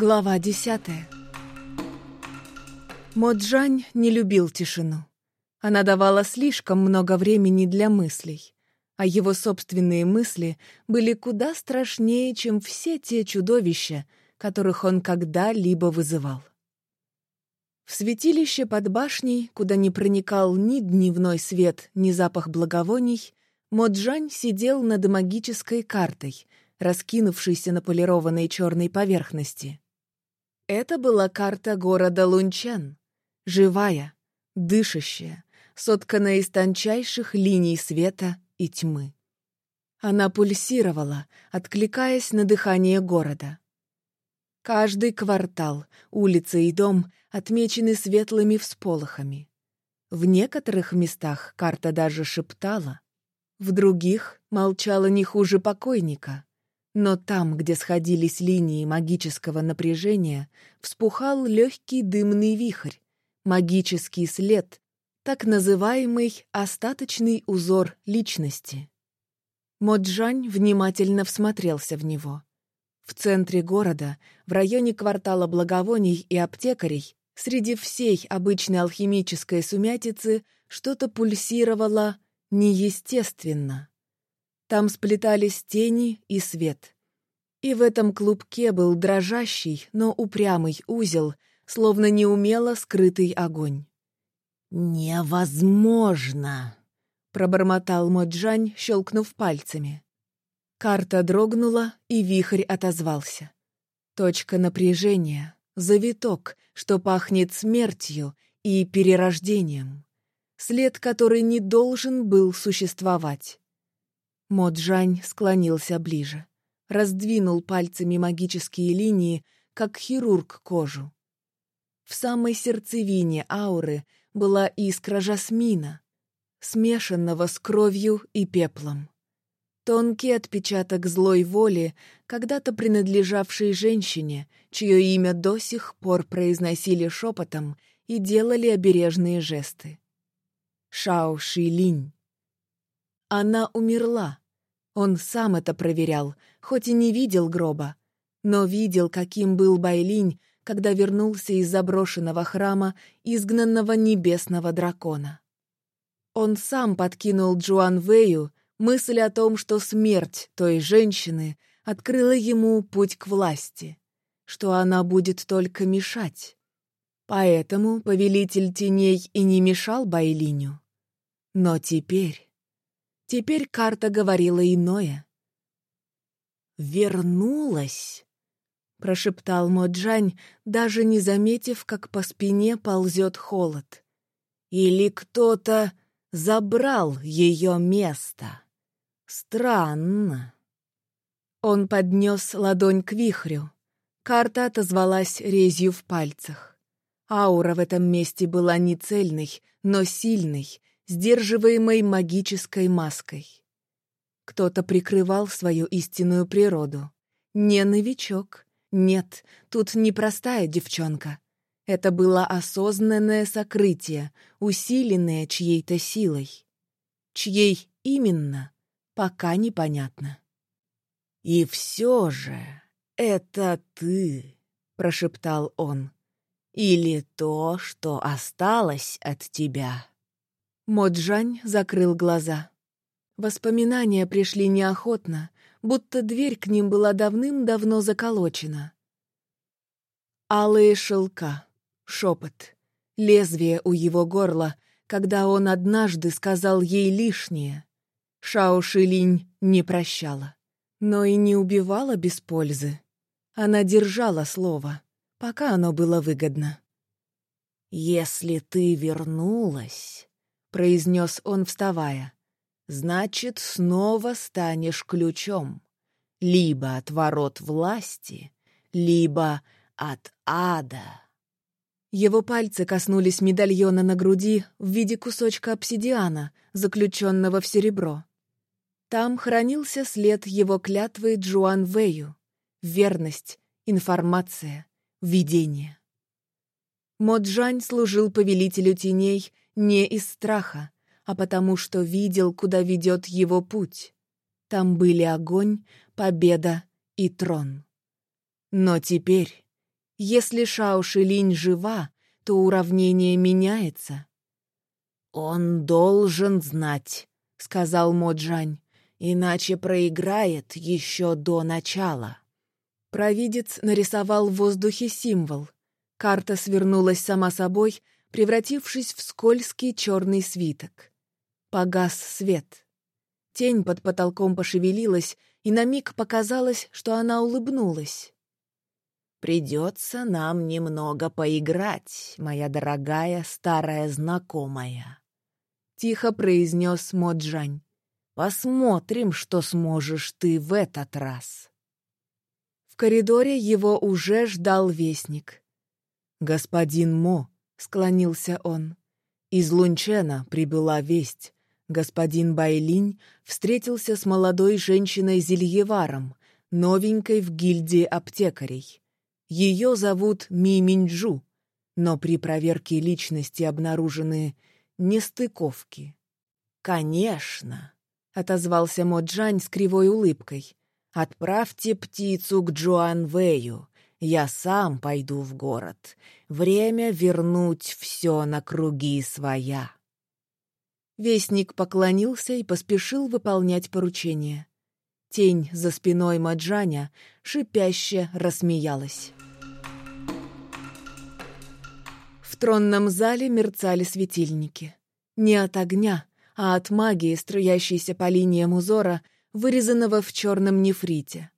Глава десятая Моджань не любил тишину. Она давала слишком много времени для мыслей, а его собственные мысли были куда страшнее, чем все те чудовища, которых он когда-либо вызывал. В святилище под башней, куда не проникал ни дневной свет, ни запах благовоний, Моджань сидел над магической картой, раскинувшейся на полированной черной поверхности. Это была карта города Лунчан, живая, дышащая, сотканная из тончайших линий света и тьмы. Она пульсировала, откликаясь на дыхание города. Каждый квартал, улица и дом отмечены светлыми всполохами. В некоторых местах карта даже шептала, в других молчала не хуже покойника. Но там, где сходились линии магического напряжения, вспухал легкий дымный вихрь, магический след, так называемый остаточный узор личности. Моджань внимательно всмотрелся в него. В центре города, в районе квартала благовоний и аптекарей, среди всей обычной алхимической сумятицы что-то пульсировало неестественно. Там сплетались тени и свет. И в этом клубке был дрожащий, но упрямый узел, словно неумело скрытый огонь. «Невозможно!» — пробормотал Моджань, щелкнув пальцами. Карта дрогнула, и вихрь отозвался. Точка напряжения, завиток, что пахнет смертью и перерождением. След, который не должен был существовать. Моджань склонился ближе, раздвинул пальцами магические линии, как хирург кожу. В самой сердцевине ауры была искра жасмина, смешанного с кровью и пеплом. Тонкий отпечаток злой воли, когда-то принадлежавшей женщине, чье имя до сих пор произносили шепотом и делали обережные жесты. Шао Шилинь. Она умерла. Он сам это проверял, хоть и не видел гроба, но видел, каким был Байлинь, когда вернулся из заброшенного храма, изгнанного небесного дракона. Он сам подкинул Джуан Вэю Мысль о том, что смерть той женщины открыла ему путь к власти, что она будет только мешать. Поэтому повелитель теней и не мешал Байлиню. Но теперь... Теперь карта говорила иное. «Вернулась!» — прошептал Моджань, даже не заметив, как по спине ползет холод. «Или кто-то забрал ее место?» Странно. Он поднес ладонь к вихрю. Карта отозвалась резью в пальцах. Аура в этом месте была не цельной, но сильной, сдерживаемой магической маской. Кто-то прикрывал свою истинную природу. Не новичок. Нет, тут не простая девчонка. Это было осознанное сокрытие, усиленное чьей-то силой. Чьей именно? пока непонятно. «И все же это ты», — прошептал он, — «или то, что осталось от тебя». Моджань закрыл глаза. Воспоминания пришли неохотно, будто дверь к ним была давным-давно заколочена. Алые шелка, шепот, лезвие у его горла, когда он однажды сказал ей лишнее — Шао Шилинь не прощала, но и не убивала без пользы. Она держала слово, пока оно было выгодно. «Если ты вернулась», — произнес он, вставая, — «значит, снова станешь ключом. Либо от ворот власти, либо от ада». Его пальцы коснулись медальона на груди в виде кусочка обсидиана, заключенного в серебро. Там хранился след его клятвы Джуан Вэю. Верность, информация, видение. Моджань служил повелителю теней не из страха, а потому что видел, куда ведет его путь. Там были огонь, победа и трон. Но теперь Если Шао Шилинь жива, то уравнение меняется. «Он должен знать», — сказал Моджань, «иначе проиграет еще до начала». Провидец нарисовал в воздухе символ. Карта свернулась сама собой, превратившись в скользкий черный свиток. Погас свет. Тень под потолком пошевелилась, и на миг показалось, что она улыбнулась. «Придется нам немного поиграть, моя дорогая старая знакомая», — тихо произнес Моджань. «Посмотрим, что сможешь ты в этот раз». В коридоре его уже ждал вестник. «Господин Мо», — склонился он, — «из Лунчена прибыла весть. Господин Байлинь встретился с молодой женщиной Зельеваром, новенькой в гильдии аптекарей. Ее зовут Ми Минджу, но при проверке личности обнаружены нестыковки. «Конечно», — отозвался Моджань с кривой улыбкой. «Отправьте птицу к Джоан Вэю. Я сам пойду в город. Время вернуть все на круги своя». Вестник поклонился и поспешил выполнять поручение. Тень за спиной Маджаня шипяще рассмеялась. В тронном зале мерцали светильники. Не от огня, а от магии, струящейся по линиям узора, вырезанного в черном нефрите.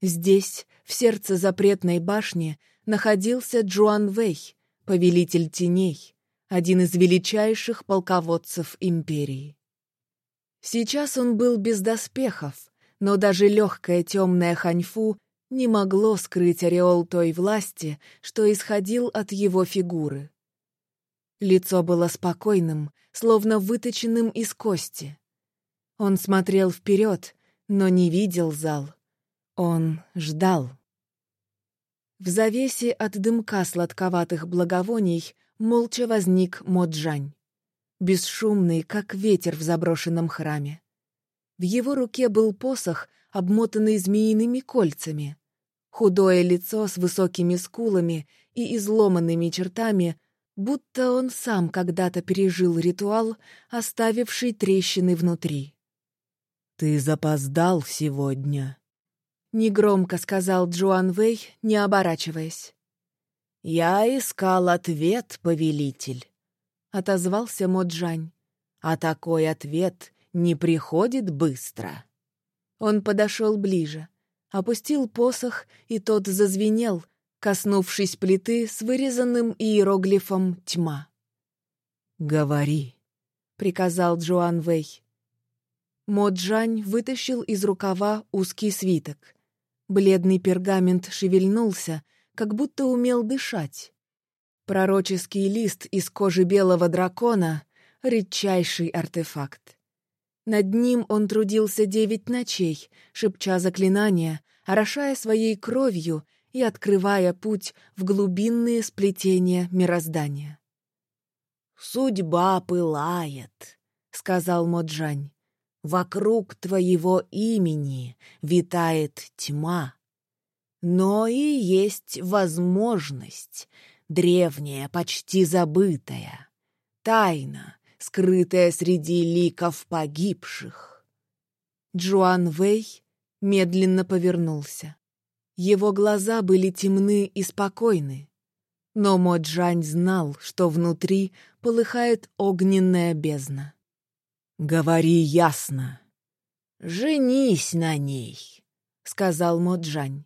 Здесь, в сердце запретной башни, находился Джуан Вэй, повелитель теней, один из величайших полководцев империи. Сейчас он был без доспехов, но даже легкое темное ханьфу не могло скрыть ореол той власти, что исходил от его фигуры. Лицо было спокойным, словно выточенным из кости. Он смотрел вперед, но не видел зал. Он ждал. В завесе от дымка сладковатых благовоний молча возник Моджань. Бесшумный, как ветер в заброшенном храме. В его руке был посох, обмотанный змеиными кольцами. Худое лицо с высокими скулами и изломанными чертами, будто он сам когда-то пережил ритуал, оставивший трещины внутри. «Ты запоздал сегодня», — негромко сказал Джоан Вэй, не оборачиваясь. «Я искал ответ, повелитель», — отозвался Моджань. «А такой ответ не приходит быстро». Он подошел ближе, опустил посох, и тот зазвенел, коснувшись плиты с вырезанным иероглифом «Тьма». «Говори», — приказал Джоан Вэй. Моджань вытащил из рукава узкий свиток. Бледный пергамент шевельнулся, как будто умел дышать. Пророческий лист из кожи белого дракона — редчайший артефакт. Над ним он трудился девять ночей, шепча заклинания, орошая своей кровью и открывая путь в глубинные сплетения мироздания. «Судьба пылает», — сказал Моджань. «Вокруг твоего имени витает тьма. Но и есть возможность, древняя, почти забытая, тайна, скрытая среди ликов погибших. Джуан Вэй медленно повернулся. Его глаза были темны и спокойны, но Моджань знал, что внутри полыхает огненная бездна. «Говори ясно!» «Женись на ней!» — сказал Моджань.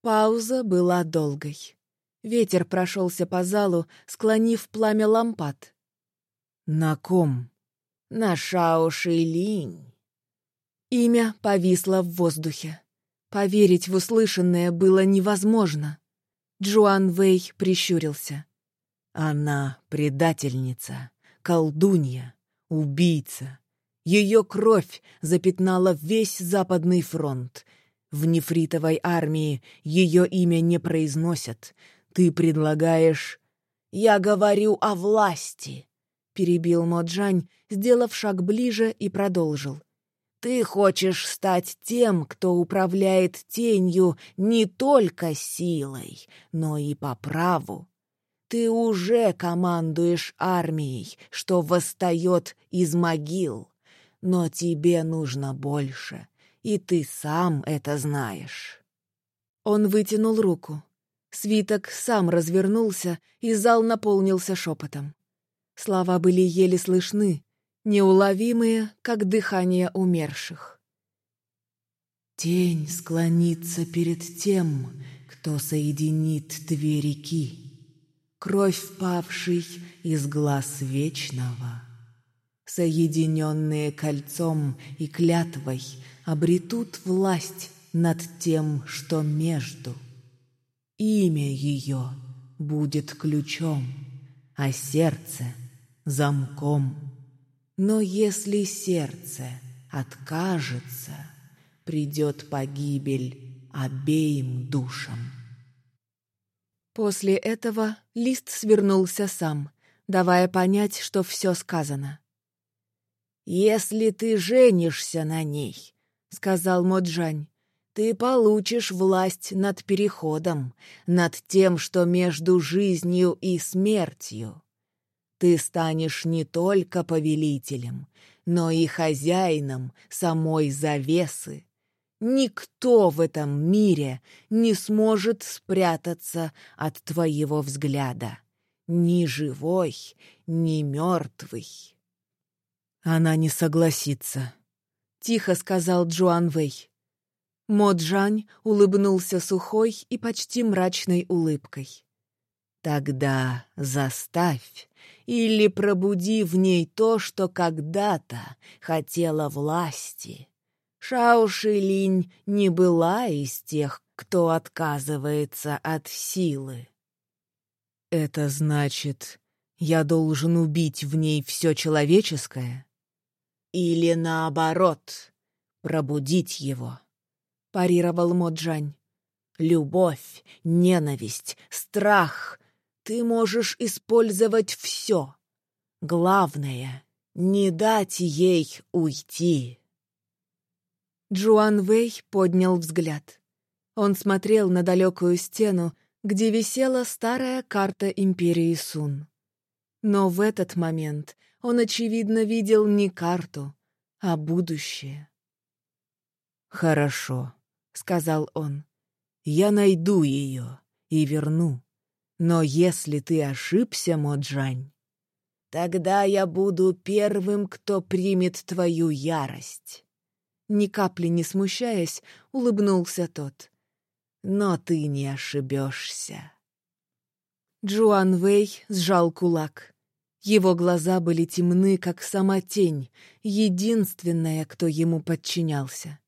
Пауза была долгой. Ветер прошелся по залу, склонив пламя лампад. «На ком?» «На Шао Шилинь». Имя повисло в воздухе. Поверить в услышанное было невозможно. Джуан Вэй прищурился. «Она предательница, колдунья, убийца. Ее кровь запятнала весь Западный фронт, в нефритовой армии ее имя не произносят. Ты предлагаешь... «Я говорю о власти», — перебил Моджань, сделав шаг ближе и продолжил. Ты хочешь стать тем, кто управляет тенью не только силой, но и по праву. Ты уже командуешь армией, что восстает из могил. Но тебе нужно больше, и ты сам это знаешь. Он вытянул руку. Свиток сам развернулся, и зал наполнился шепотом. Слова были еле слышны, неуловимые, как дыхание умерших. Тень склонится перед тем, кто соединит две реки. Кровь впавшей из глаз вечного. Соединенные кольцом и клятвой обретут власть над тем, что между. Имя ее будет ключом, а сердце — замком. Но если сердце откажется, придет погибель обеим душам. После этого лист свернулся сам, давая понять, что все сказано. «Если ты женишься на ней», — сказал Моджань, — «ты получишь власть над переходом, над тем, что между жизнью и смертью. Ты станешь не только повелителем, но и хозяином самой завесы. Никто в этом мире не сможет спрятаться от твоего взгляда. Ни живой, ни мертвый. Она не согласится, — тихо сказал Джуан Вэй. Моджань улыбнулся сухой и почти мрачной улыбкой. Тогда заставь или пробуди в ней то, что когда-то хотела власти. Шаушилинь не была из тех, кто отказывается от силы. Это значит, я должен убить в ней все человеческое? Или наоборот, пробудить его, — парировал Моджань. Любовь, ненависть, страх ты можешь использовать все. Главное — не дать ей уйти. Джуан Вэй поднял взгляд. Он смотрел на далекую стену, где висела старая карта Империи Сун. Но в этот момент он, очевидно, видел не карту, а будущее. «Хорошо», — сказал он. «Я найду ее и верну. Но если ты ошибся, Моджань, тогда я буду первым, кто примет твою ярость. Ни капли не смущаясь, улыбнулся тот. Но ты не ошибешься. Джуан Вэй сжал кулак. Его глаза были темны, как сама тень, единственная, кто ему подчинялся.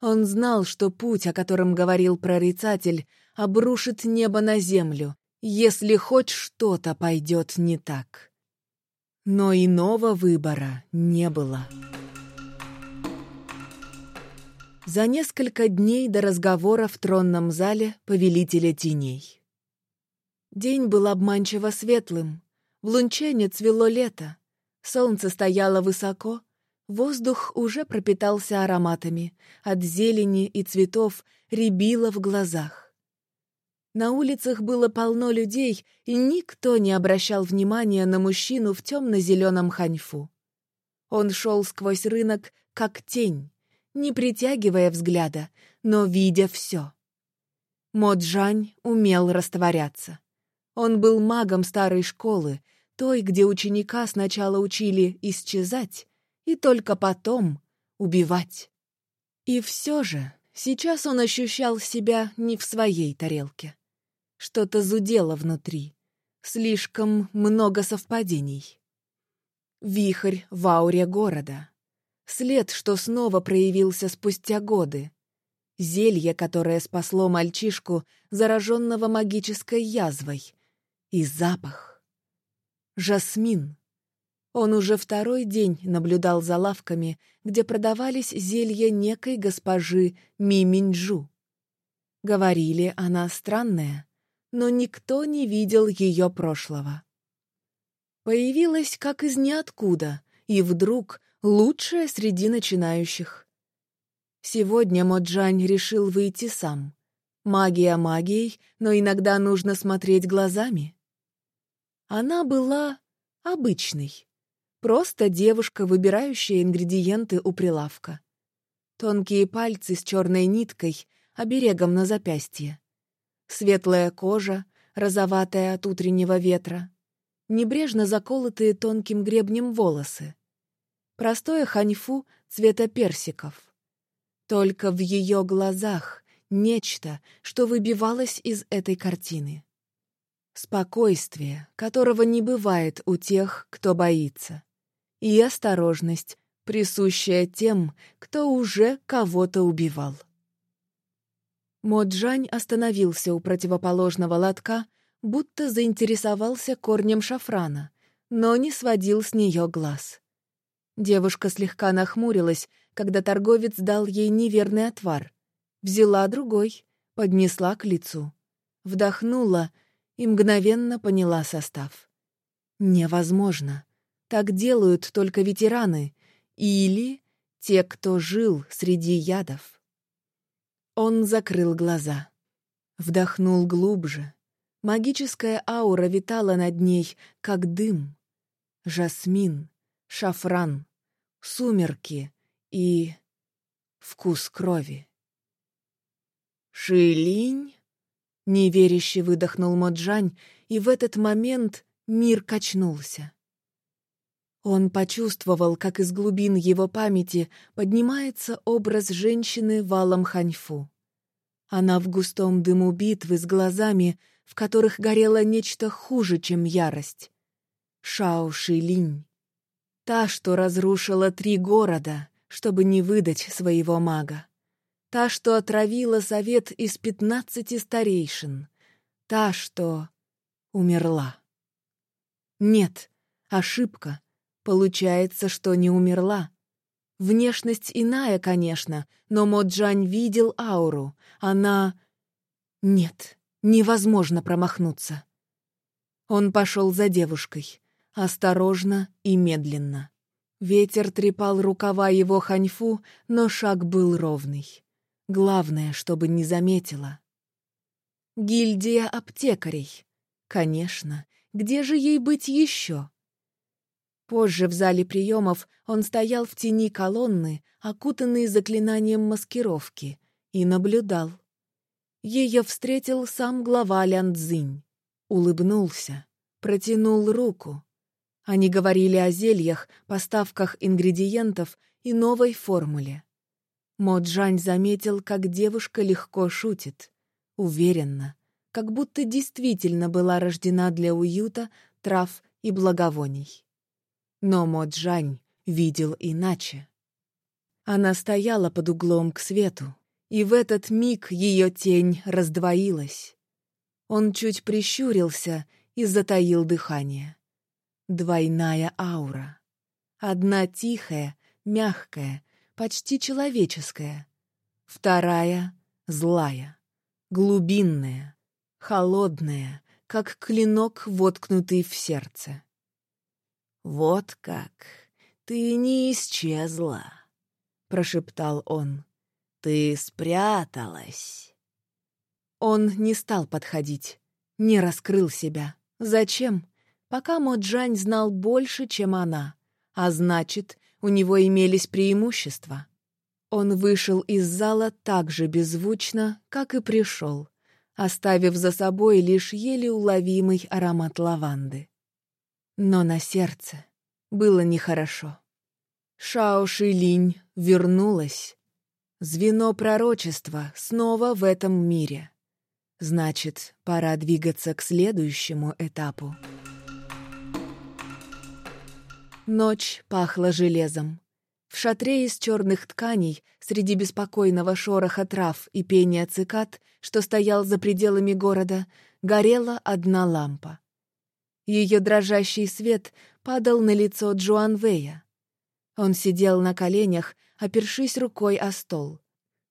Он знал, что путь, о котором говорил прорицатель, обрушит небо на землю, если хоть что-то пойдет не так. Но иного выбора не было. За несколько дней до разговора в тронном зале повелителя теней. День был обманчиво светлым, в лунчене цвело лето, солнце стояло высоко, воздух уже пропитался ароматами, от зелени и цветов рябило в глазах. На улицах было полно людей, и никто не обращал внимания на мужчину в темно-зеленом ханьфу. Он шел сквозь рынок, как тень, не притягивая взгляда, но видя все. Моджань умел растворяться. Он был магом старой школы, той, где ученика сначала учили исчезать и только потом убивать. И все же сейчас он ощущал себя не в своей тарелке. Что-то зудело внутри. Слишком много совпадений. Вихрь в ауре города. След, что снова проявился спустя годы. Зелье, которое спасло мальчишку, зараженного магической язвой. И запах. Жасмин. Он уже второй день наблюдал за лавками, где продавались зелья некой госпожи Миминджу. Говорили, она странная, но никто не видел ее прошлого. Появилась как из ниоткуда, и вдруг лучшая среди начинающих. Сегодня Моджань решил выйти сам. Магия магией, но иногда нужно смотреть глазами. Она была обычной. Просто девушка, выбирающая ингредиенты у прилавка. Тонкие пальцы с черной ниткой, оберегом на запястье. Светлая кожа, розоватая от утреннего ветра. Небрежно заколотые тонким гребнем волосы. Простое ханьфу цвета персиков. Только в ее глазах нечто, что выбивалось из этой картины. Спокойствие, которого не бывает у тех, кто боится. И осторожность, присущая тем, кто уже кого-то убивал. Моджань остановился у противоположного лотка, будто заинтересовался корнем шафрана, но не сводил с нее глаз. Девушка слегка нахмурилась, когда торговец дал ей неверный отвар. Взяла другой, поднесла к лицу. Вдохнула и мгновенно поняла состав. Невозможно. Так делают только ветераны или те, кто жил среди ядов. Он закрыл глаза. Вдохнул глубже. Магическая аура витала над ней, как дым. Жасмин, шафран, сумерки и вкус крови. «Шилинь?» — неверяще выдохнул Моджань, и в этот момент мир качнулся. Он почувствовал, как из глубин его памяти поднимается образ женщины валом ханьфу. Она в густом дыму битвы с глазами, в которых горело нечто хуже, чем ярость. Шао Шилинь. Та, что разрушила три города, чтобы не выдать своего мага. Та, что отравила совет из пятнадцати старейшин. Та, что умерла. Нет, ошибка. Получается, что не умерла. Внешность иная, конечно, но Моджань видел ауру. Она... Нет, невозможно промахнуться. Он пошел за девушкой осторожно и медленно. Ветер трепал рукава его ханьфу, но шаг был ровный. Главное, чтобы не заметила. Гильдия аптекарей. Конечно, где же ей быть еще? Позже в зале приемов он стоял в тени колонны, окутанный заклинанием маскировки, и наблюдал. Ее встретил сам глава Лян Цзинь. Улыбнулся, протянул руку. Они говорили о зельях, поставках ингредиентов и новой формуле. Моджань заметил, как девушка легко шутит, уверенно, как будто действительно была рождена для уюта, трав и благовоний. Но Моджань видел иначе. Она стояла под углом к свету, и в этот миг ее тень раздвоилась. Он чуть прищурился и затаил дыхание. Двойная аура. Одна тихая, мягкая, почти человеческая. Вторая — злая, глубинная, холодная, как клинок, воткнутый в сердце. «Вот как! Ты не исчезла!» — прошептал он. «Ты спряталась!» Он не стал подходить, не раскрыл себя. Зачем? Пока Моджань знал больше, чем она, а значит, у него имелись преимущества. Он вышел из зала так же беззвучно, как и пришел, оставив за собой лишь еле уловимый аромат лаванды. Но на сердце было нехорошо. Шао Шилинь вернулась. Звено пророчества снова в этом мире. Значит, пора двигаться к следующему этапу. Ночь пахла железом. В шатре из черных тканей, среди беспокойного шороха трав и пения цикад, что стоял за пределами города, горела одна лампа. Ее дрожащий свет падал на лицо Джуанвея. Он сидел на коленях, опершись рукой о стол.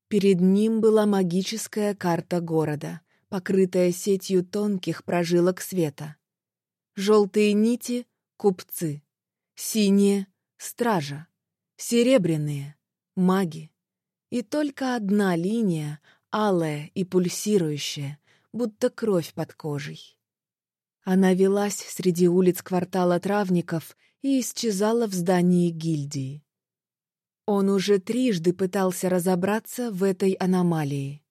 Перед ним была магическая карта города, покрытая сетью тонких прожилок света. Желтые нити — купцы. Синие — стража. Серебряные, маги. И только одна линия, алая и пульсирующая, будто кровь под кожей. Она велась среди улиц квартала травников и исчезала в здании гильдии. Он уже трижды пытался разобраться в этой аномалии.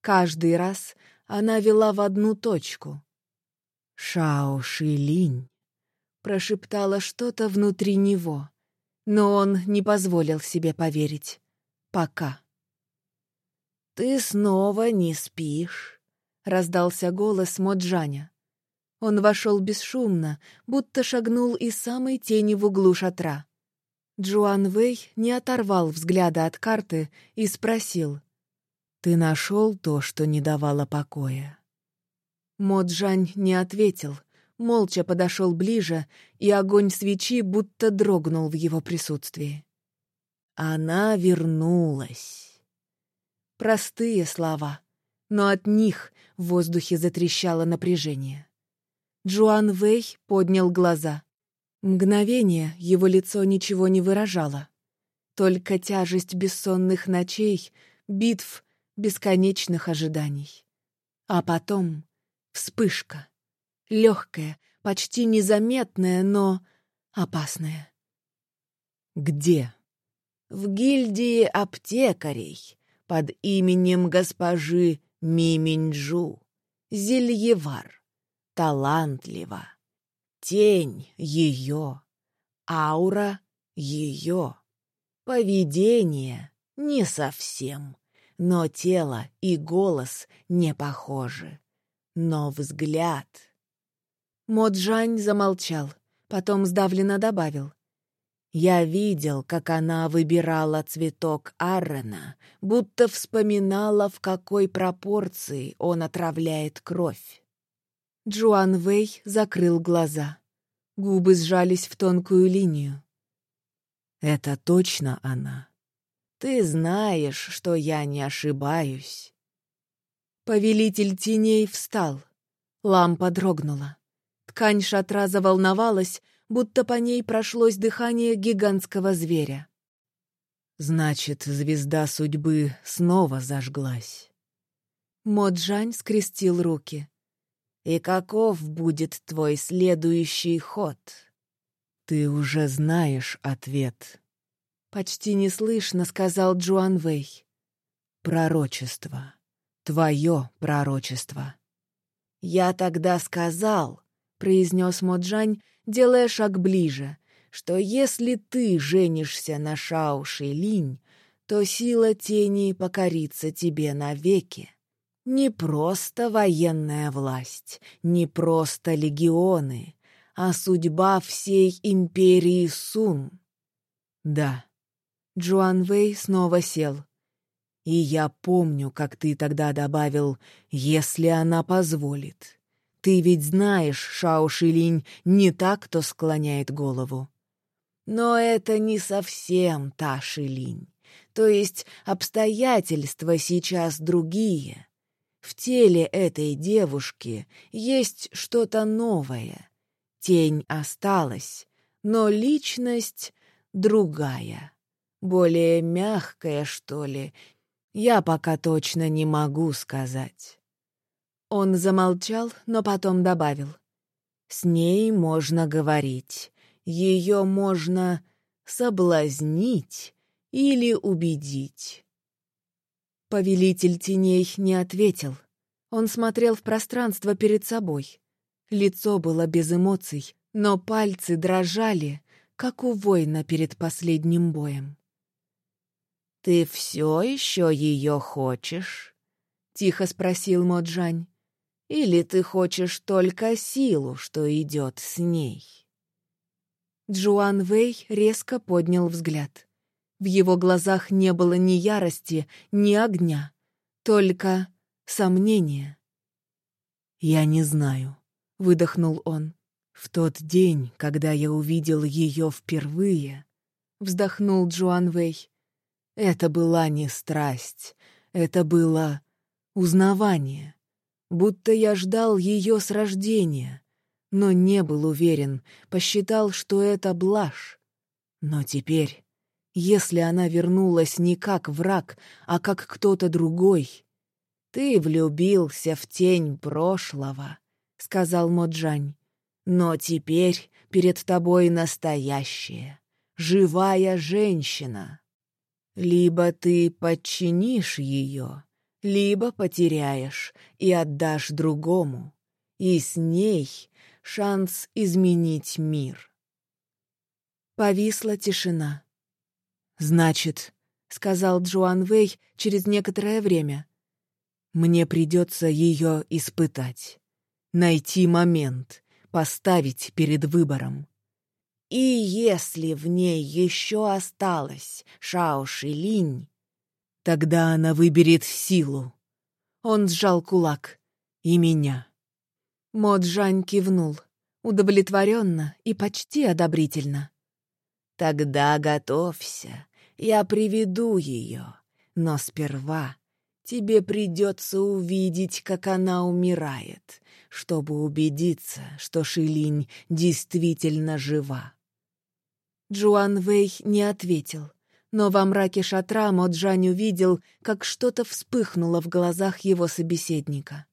Каждый раз она вела в одну точку. «Шао Шилинь», — прошептала что-то внутри него, но он не позволил себе поверить. Пока. «Ты снова не спишь?» — раздался голос Моджаня. Он вошел бесшумно, будто шагнул из самой тени в углу шатра. Джуан Вэй не оторвал взгляда от карты и спросил. «Ты нашел то, что не давало покоя?» Моджань не ответил, молча подошел ближе, и огонь свечи будто дрогнул в его присутствии. «Она вернулась». Простые слова, но от них в воздухе затрещало напряжение. Джуан Вэй поднял глаза. Мгновение его лицо ничего не выражало. Только тяжесть бессонных ночей, битв, бесконечных ожиданий. А потом вспышка. Легкая, почти незаметная, но опасная. «Где?» «В гильдии аптекарей под именем госпожи Миминджу. Зельевар талантливо. Тень ее, аура ее, поведение не совсем, но тело и голос не похожи. Но взгляд... Моджань замолчал, потом сдавленно добавил. Я видел, как она выбирала цветок Аррена, будто вспоминала, в какой пропорции он отравляет кровь. Джуан Вэй закрыл глаза. Губы сжались в тонкую линию. «Это точно она. Ты знаешь, что я не ошибаюсь». Повелитель теней встал. Лампа дрогнула. Ткань шатра заволновалась, будто по ней прошлось дыхание гигантского зверя. «Значит, звезда судьбы снова зажглась». Моджань скрестил руки. И каков будет твой следующий ход? Ты уже знаешь ответ. Почти неслышно сказал Джуан Вэй. Пророчество. Твое пророчество. Я тогда сказал, произнес Моджань, делая шаг ближе, что если ты женишься на Шао Линь, то сила тени покорится тебе навеки. Не просто военная власть, не просто легионы, а судьба всей империи Сун. Да. Джуан Вэй снова сел. И я помню, как ты тогда добавил «если она позволит». Ты ведь знаешь, Шао Шилинь не так, кто склоняет голову. Но это не совсем та Шилинь. То есть обстоятельства сейчас другие. В теле этой девушки есть что-то новое. Тень осталась, но личность другая. Более мягкая, что ли. Я пока точно не могу сказать. Он замолчал, но потом добавил. С ней можно говорить. Ее можно соблазнить или убедить. Повелитель теней не ответил. Он смотрел в пространство перед собой. Лицо было без эмоций, но пальцы дрожали, как у воина перед последним боем. «Ты все еще ее хочешь?» — тихо спросил Моджань. «Или ты хочешь только силу, что идет с ней?» Джуан Вэй резко поднял взгляд. В его глазах не было ни ярости, ни огня, только сомнения. «Я не знаю», — выдохнул он. «В тот день, когда я увидел ее впервые», — вздохнул Джуан Вэй, — «это была не страсть, это было узнавание, будто я ждал ее с рождения, но не был уверен, посчитал, что это блажь. Но теперь если она вернулась не как враг, а как кто-то другой. «Ты влюбился в тень прошлого», — сказал Моджань. «Но теперь перед тобой настоящая, живая женщина. Либо ты подчинишь ее, либо потеряешь и отдашь другому, и с ней шанс изменить мир». Повисла тишина. «Значит», — сказал Джоан Вэй через некоторое время, «мне придется ее испытать, найти момент, поставить перед выбором. И если в ней еще осталось Шао Шилинь, тогда она выберет силу». Он сжал кулак. «И меня». Моджань кивнул, удовлетворенно и почти одобрительно. «Тогда готовься я приведу ее, но сперва тебе придется увидеть, как она умирает, чтобы убедиться, что Шилинь действительно жива. Джуан Вэй не ответил, но во мраке шатра Моджань увидел, как что-то вспыхнуло в глазах его собеседника.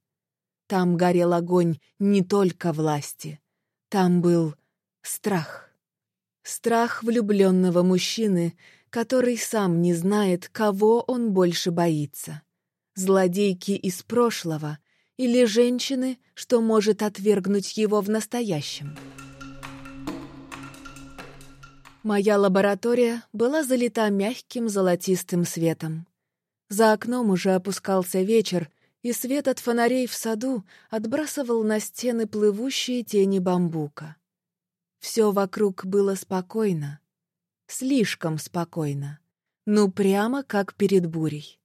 Там горел огонь не только власти, там был страх. Страх влюбленного мужчины, который сам не знает, кого он больше боится. Злодейки из прошлого или женщины, что может отвергнуть его в настоящем. Моя лаборатория была залита мягким золотистым светом. За окном уже опускался вечер, и свет от фонарей в саду отбрасывал на стены плывущие тени бамбука. Все вокруг было спокойно, Слишком спокойно. Ну, прямо как перед бурей.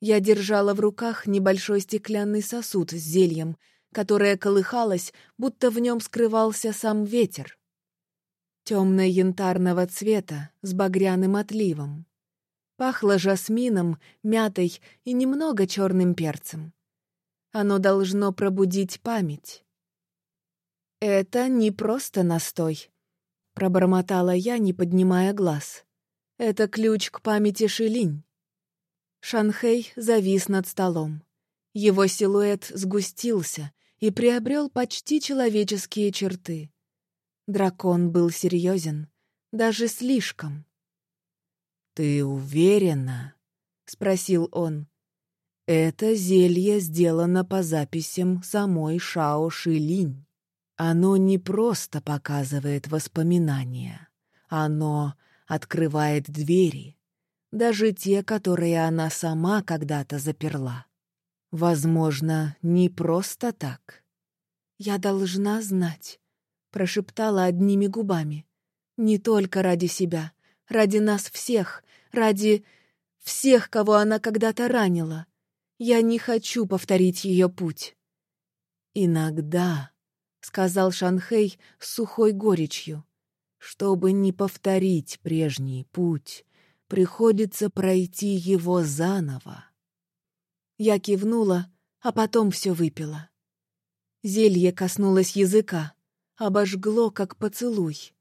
Я держала в руках небольшой стеклянный сосуд с зельем, которое колыхалось, будто в нем скрывался сам ветер. Темно-янтарного цвета, с багряным отливом. Пахло жасмином, мятой и немного черным перцем. Оно должно пробудить память. Это не просто настой, Пробормотала я, не поднимая глаз. Это ключ к памяти Шилинь. Шанхей завис над столом. Его силуэт сгустился и приобрел почти человеческие черты. Дракон был серьезен, даже слишком. «Ты уверена?» — спросил он. «Это зелье сделано по записям самой Шао Шилинь». Оно не просто показывает воспоминания. Оно открывает двери, даже те, которые она сама когда-то заперла. Возможно, не просто так. «Я должна знать», — прошептала одними губами. «Не только ради себя, ради нас всех, ради всех, кого она когда-то ранила. Я не хочу повторить ее путь». Иногда — сказал Шанхей с сухой горечью. «Чтобы не повторить прежний путь, приходится пройти его заново». Я кивнула, а потом все выпила. Зелье коснулось языка, обожгло, как поцелуй.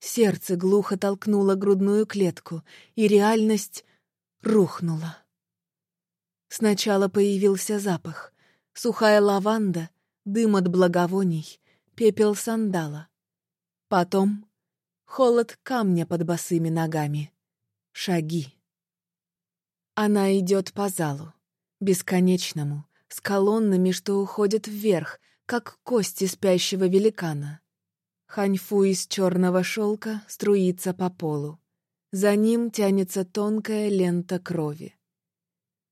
Сердце глухо толкнуло грудную клетку, и реальность рухнула. Сначала появился запах. Сухая лаванда, дым от благовоний, пепел сандала. Потом холод камня под босыми ногами. Шаги. Она идет по залу, бесконечному, с колоннами, что уходят вверх, как кости спящего великана. Ханьфу из черного шелка струится по полу. За ним тянется тонкая лента крови.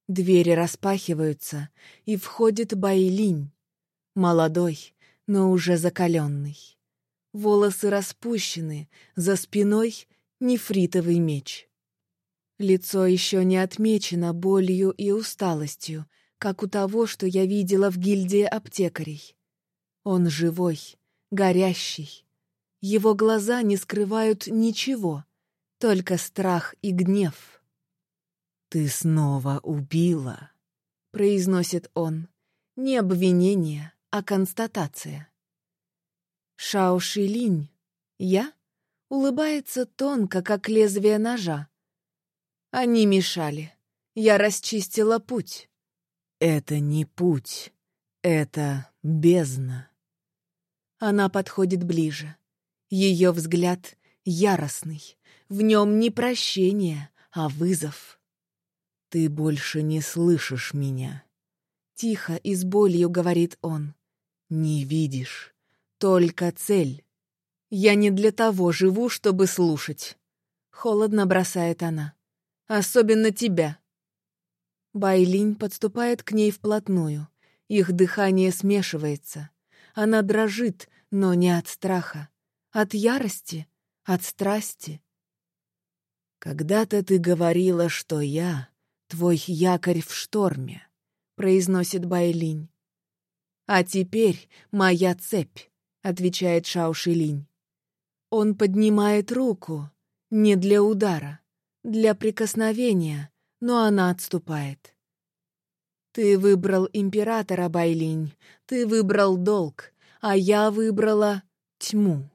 Двери распахиваются, и входит Байлинь, Молодой, но уже закаленный. Волосы распущены, за спиной нефритовый меч. Лицо еще не отмечено болью и усталостью, как у того, что я видела в гильдии аптекарей. Он живой, горящий. Его глаза не скрывают ничего, только страх и гнев. «Ты снова убила», — произносит он. Не обвинение, а констатация. Шао Шилинь. Я? улыбается тонко, как лезвие ножа. Они мешали. Я расчистила путь. Это не путь, это бездна. Она подходит ближе. Ее взгляд яростный. В нем не прощение, а вызов. «Ты больше не слышишь меня», — тихо и с болью говорит он. «Не видишь, только цель». «Я не для того живу, чтобы слушать», — холодно бросает она. «Особенно тебя». Байлинь подступает к ней вплотную. Их дыхание смешивается. Она дрожит, но не от страха. От ярости, от страсти. «Когда-то ты говорила, что я — твой якорь в шторме», — произносит Байлинь. «А теперь моя цепь», — отвечает Шаушилинь. Он поднимает руку, не для удара, для прикосновения, но она отступает. «Ты выбрал императора, Байлинь, ты выбрал долг, а я выбрала тьму».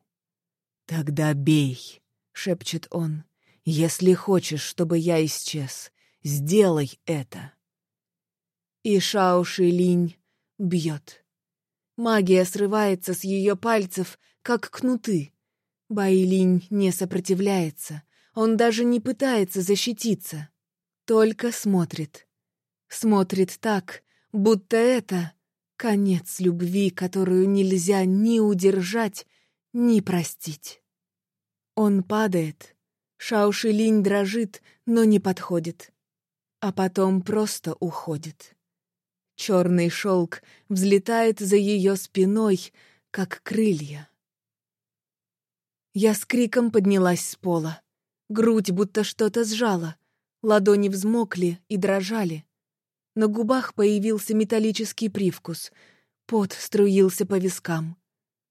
«Тогда бей», — шепчет он. «Если хочешь, чтобы я исчез, сделай это». И Шауши Линь бьет. Магия срывается с ее пальцев, как кнуты. Байлинь не сопротивляется, он даже не пытается защититься, только смотрит. Смотрит так, будто это конец любви, которую нельзя ни удержать, ни простить. Он падает. Шаушилинь дрожит, но не подходит. А потом просто уходит. Черный шелк взлетает за ее спиной, как крылья. Я с криком поднялась с пола. Грудь будто что-то сжала. Ладони взмокли и дрожали. На губах появился металлический привкус. Пот струился по вискам.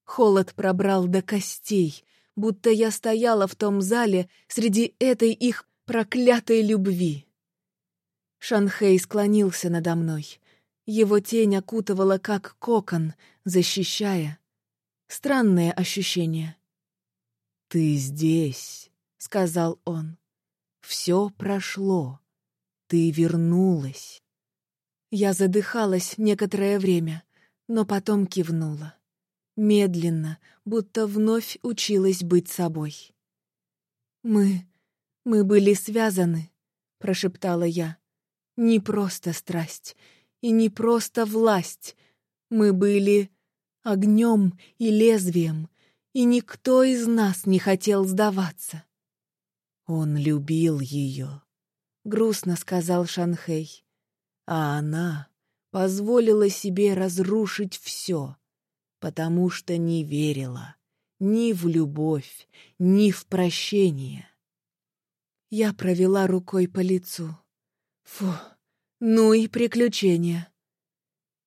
Холод пробрал до костей, будто я стояла в том зале среди этой их проклятой любви. Шанхей склонился надо мной. Его тень окутывала как кокон, защищая. Странное ощущение. «Ты здесь», — сказал он. «Все прошло. Ты вернулась». Я задыхалась некоторое время, но потом кивнула медленно, будто вновь училась быть собой. «Мы... мы были связаны», — прошептала я. «Не просто страсть и не просто власть. Мы были огнем и лезвием, и никто из нас не хотел сдаваться». «Он любил ее», — грустно сказал Шанхей. «А она позволила себе разрушить все, потому что не верила ни в любовь, ни в прощение. Я провела рукой по лицу. Фу, ну и приключения.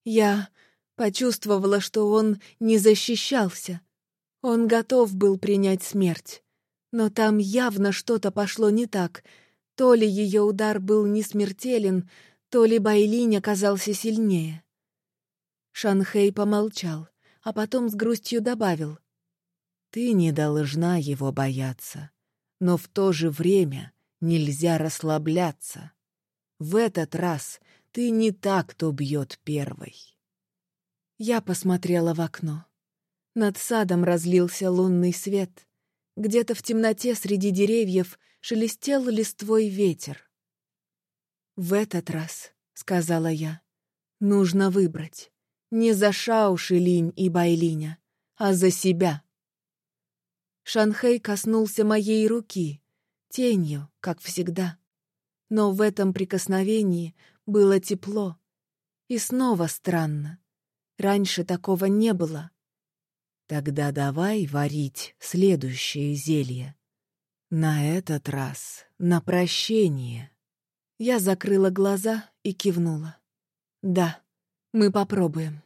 Я почувствовала, что он не защищался. Он готов был принять смерть. Но там явно что-то пошло не так. То ли ее удар был не смертелен, то ли Байлинь оказался сильнее. Шанхей помолчал а потом с грустью добавил. «Ты не должна его бояться, но в то же время нельзя расслабляться. В этот раз ты не так, кто бьет первой». Я посмотрела в окно. Над садом разлился лунный свет. Где-то в темноте среди деревьев шелестел листвой ветер. «В этот раз», — сказала я, — «нужно выбрать. Не за Шауши Линь и Байлиня, а за себя. Шанхэй коснулся моей руки, тенью, как всегда. Но в этом прикосновении было тепло. И снова странно. Раньше такого не было. Тогда давай варить следующее зелье. На этот раз на прощение. Я закрыла глаза и кивнула. Да, мы попробуем.